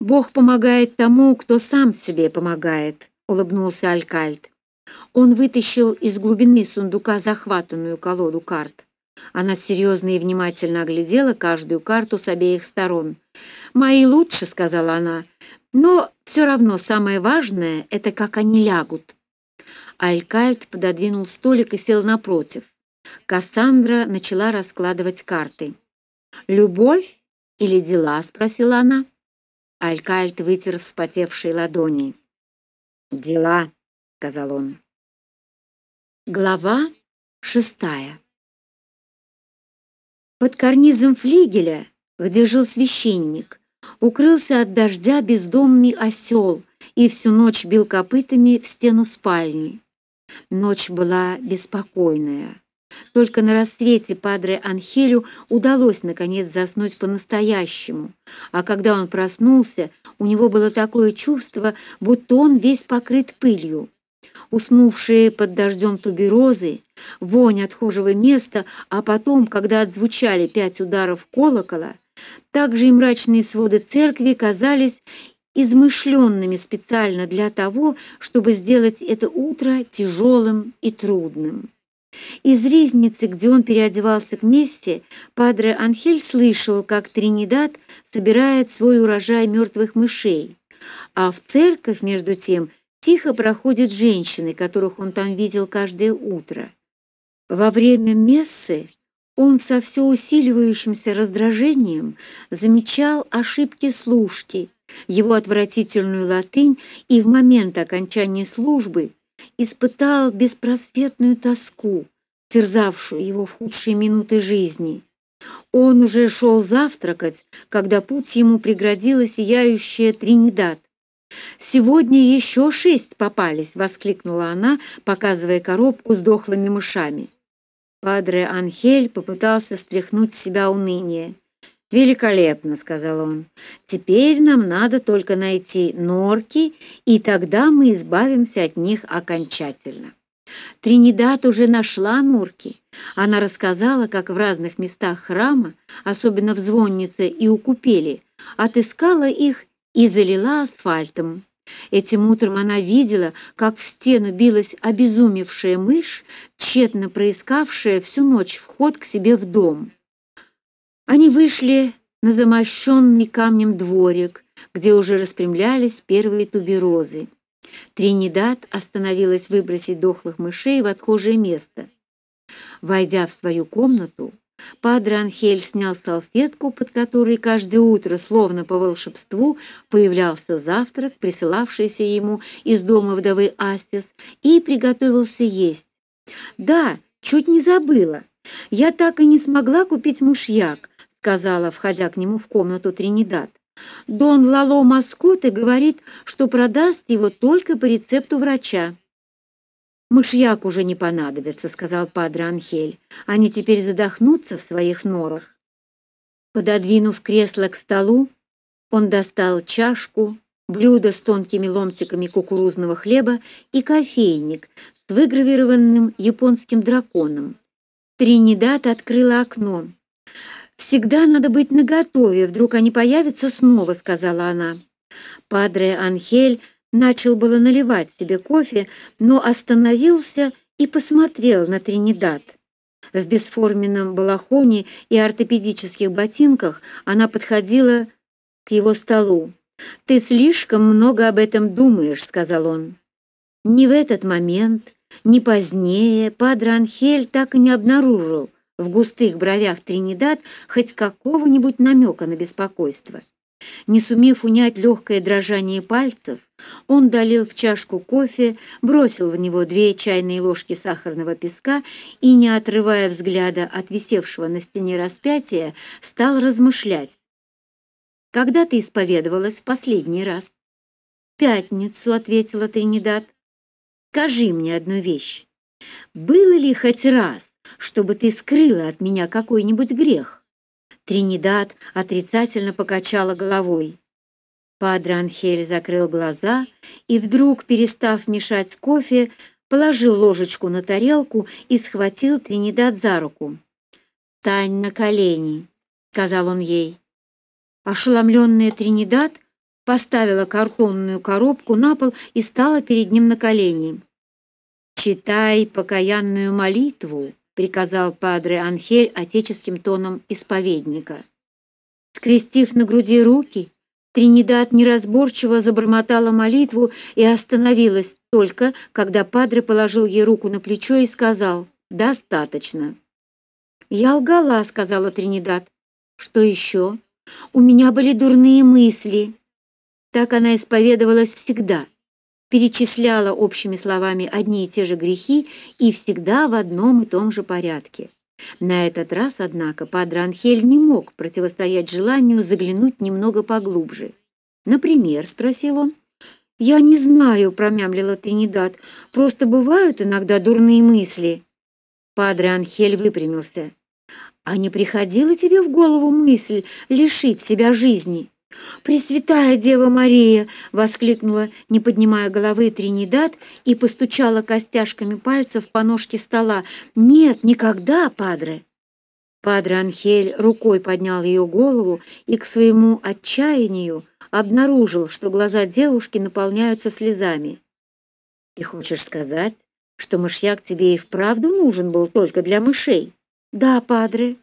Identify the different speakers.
Speaker 1: Бог помогает тому, кто сам себе помогает, улыбнулся Алькальд. Он вытащил из глубины сундука захватанную колоду карт. Она серьезно и внимательно оглядела каждую карту с обеих сторон. «Мои лучше», — сказала она, — «но все равно самое важное — это как они лягут». Алькальд пододвинул столик и сел напротив. Кассандра начала раскладывать карты. «Любовь или дела?» — спросила она. Алькальд вытер вспотевшие ладони. «Дела», — сказал он. Глава шестая Под карнизом флигеля, где жил священник, укрылся от дождя бездомный осел и всю ночь бил копытами в стену спальни. Ночь была беспокойная. Только на рассвете падре Анхелю удалось наконец заснуть по-настоящему, а когда он проснулся, у него было такое чувство, будто он весь покрыт пылью. Уснувшие под дождем туберозы, вонь отхожего места, а потом, когда отзвучали пять ударов колокола, также и мрачные своды церкви казались измышленными специально для того, чтобы сделать это утро тяжелым и трудным. Из ризницы, где он переодевался к мессе, падре Анхель слышал, как Тринидад собирает свой урожай мертвых мышей, а в церковь, между тем, тихо проходят женщины, которых он там видел каждое утро. Во время мессы он со все усиливающимся раздражением замечал ошибки служки, его отвратительную латынь и в момент окончания службы испытал беспросветную тоску, терзавшую его в худшие минуты жизни. Он уже шел завтракать, когда путь ему преградила сияющая Тринидад. «Сегодня еще шесть попались!» — воскликнула она, показывая коробку с дохлыми мышами. Падре Анхель попытался стряхнуть с себя уныние. «Великолепно», — сказал он. «Теперь нам надо только найти норки, и тогда мы избавимся от них окончательно». Тринидад уже нашла норки. Она рассказала, как в разных местах храма, особенно в звоннице и у купели, отыскала их и залила асфальтом. Этим утром она видела, как в стену билась обезумевшая мышь, тщетно проискавшая всю ночь вход к себе в дом. Они вышли на замощенный камнем дворик, где уже распрямлялись первые туберозы. Тринидад остановилась выбросить дохлых мышей в отхожее место. Войдя в свою комнату, Падре Анхель снял салфетку, под которой каждое утро, словно по волшебству, появлялся завтрак, присылавшийся ему из дома вдовы Астис, и приготовился есть. «Да, чуть не забыла. Я так и не смогла купить мышьяк, сказала, входя к нему в комнату Тринидад. Дон Лало Маскоте говорит, что продаст его только по рецепту врача. «Мышьяк уже не понадобится», — сказал падре Анхель. «Они теперь задохнутся в своих норах». Пододвинув кресло к столу, он достал чашку, блюдо с тонкими ломтиками кукурузного хлеба и кофейник с выгравированным японским драконом. Тринидад открыла окно. «Всегда надо быть наготове, вдруг они появятся снова», — сказала она. Падре Анхель начал было наливать себе кофе, но остановился и посмотрел на Тринидад. В бесформенном балахоне и ортопедических ботинках она подходила к его столу. «Ты слишком много об этом думаешь», — сказал он. Ни в этот момент, ни позднее Падре Анхель так и не обнаружил, в густых бровях Тринидад хоть какого-нибудь намека на беспокойство. Не сумев унять легкое дрожание пальцев, он долил в чашку кофе, бросил в него две чайные ложки сахарного песка и, не отрывая взгляда от висевшего на стене распятия, стал размышлять. «Когда ты исповедовалась в последний раз?» «Пятницу», — ответила Тринидад. «Скажи мне одну вещь. Было ли хоть раз, чтобы ты скрыла от меня какой-нибудь грех. Тринидад отрицательно покачала головой. Падре Анхель закрыл глаза и вдруг, перестав мешать кофе, положил ложечку на тарелку и схватил Тринидад за руку. «Тань на колени», — сказал он ей. Ошеломленная Тринидад поставила картонную коробку на пол и стала перед ним на колени. «Читай покаянную молитву», — приказал падре Анхель отеческим тоном исповедника. Скрестив на груди руки, Тринидад неразборчиво забормотала молитву и остановилась только, когда падре положил ей руку на плечо и сказал «Достаточно». «Я лгала», — сказала Тринидад. «Что еще?» «У меня были дурные мысли». Так она исповедовалась всегда, перечисляла общими словами одни и те же грехи и всегда в одном и том же порядке. На этот раз, однако, Падре Анхель не мог противостоять желанию заглянуть немного поглубже. «Например?» — спросил он. «Я не знаю», — промямлила Тринидад. «Просто бывают иногда дурные мысли». Падре Анхель выпрямился. «А не приходила тебе в голову мысль лишить себя жизни?» «Пресвятая Дева Мария!» — воскликнула, не поднимая головы Тринидад и постучала костяшками пальцев по ножке стола. «Нет, никогда, падре!» Падре Анхель рукой поднял ее голову и к своему отчаянию обнаружил, что глаза девушки наполняются слезами. «Ты хочешь сказать, что мышьяк тебе и вправду нужен был только для мышей?» «Да, падре».